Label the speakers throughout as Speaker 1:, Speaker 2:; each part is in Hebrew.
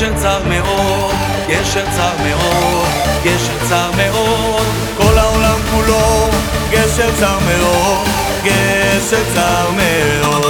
Speaker 1: גשר צר מאוד, גשר צר מאוד, גשר צר מאוד
Speaker 2: כל העולם כולו גשר צר מאוד, גשר צר מאוד.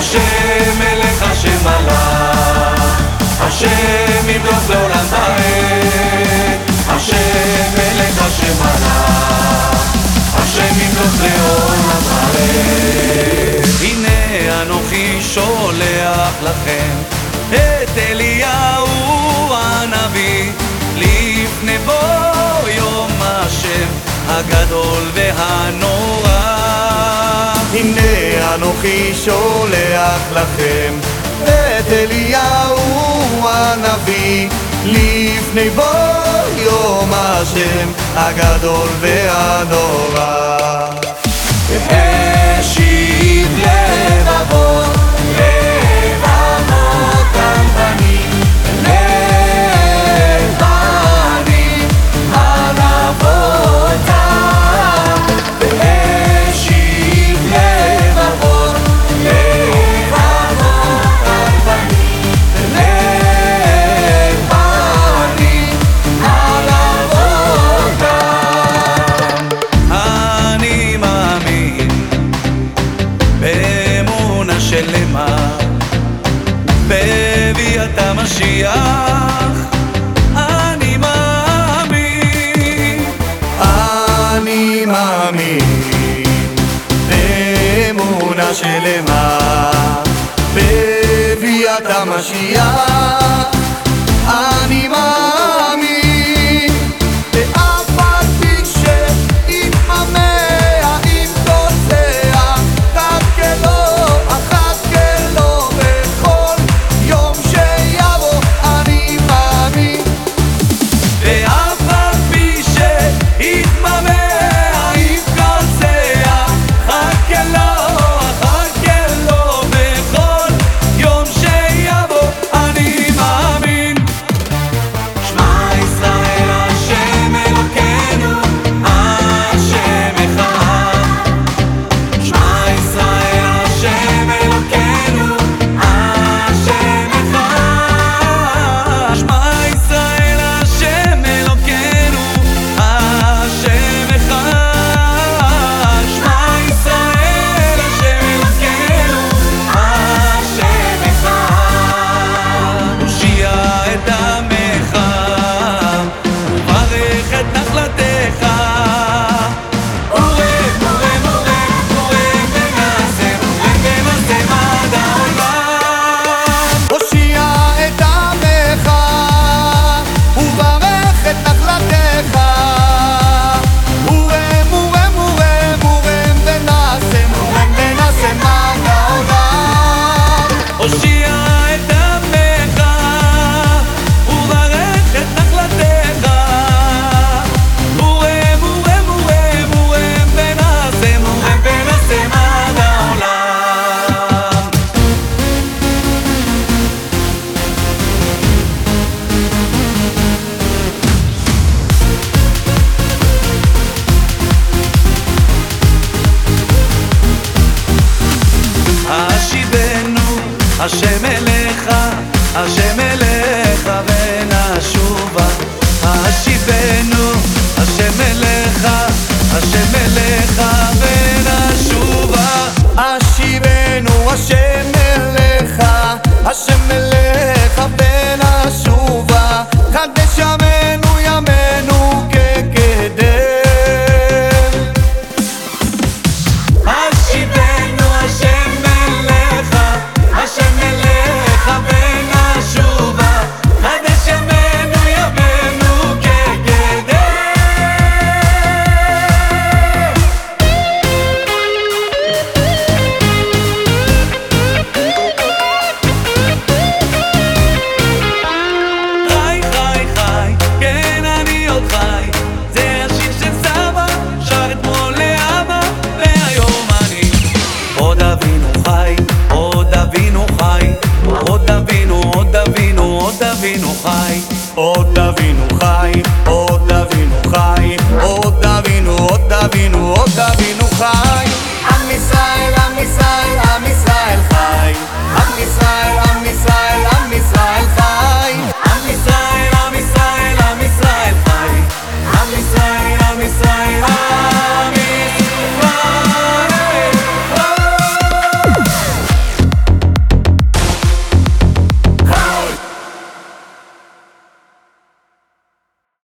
Speaker 1: השם מלך השם מלך, השם ימלוך לעולם ועד, השם מלך השם מלך, השם ימלוך לעולם ועד. הנה אנוכי שולח לכם את אליהו הנביא, לפני בוא יום השם הגדול והנורא.
Speaker 2: הנה אנוכי שולח לכם את אליהו הנביא לפני בוא יום השם הגדול והנורא.
Speaker 1: שלמה. בביאת המשיח אני מאמין השם אליך, השם אליך ונשובה. השיבנו, השם אליך, השם
Speaker 2: אליך ונשובה. השיבנו, השם אליך, השם אליך ונשובה.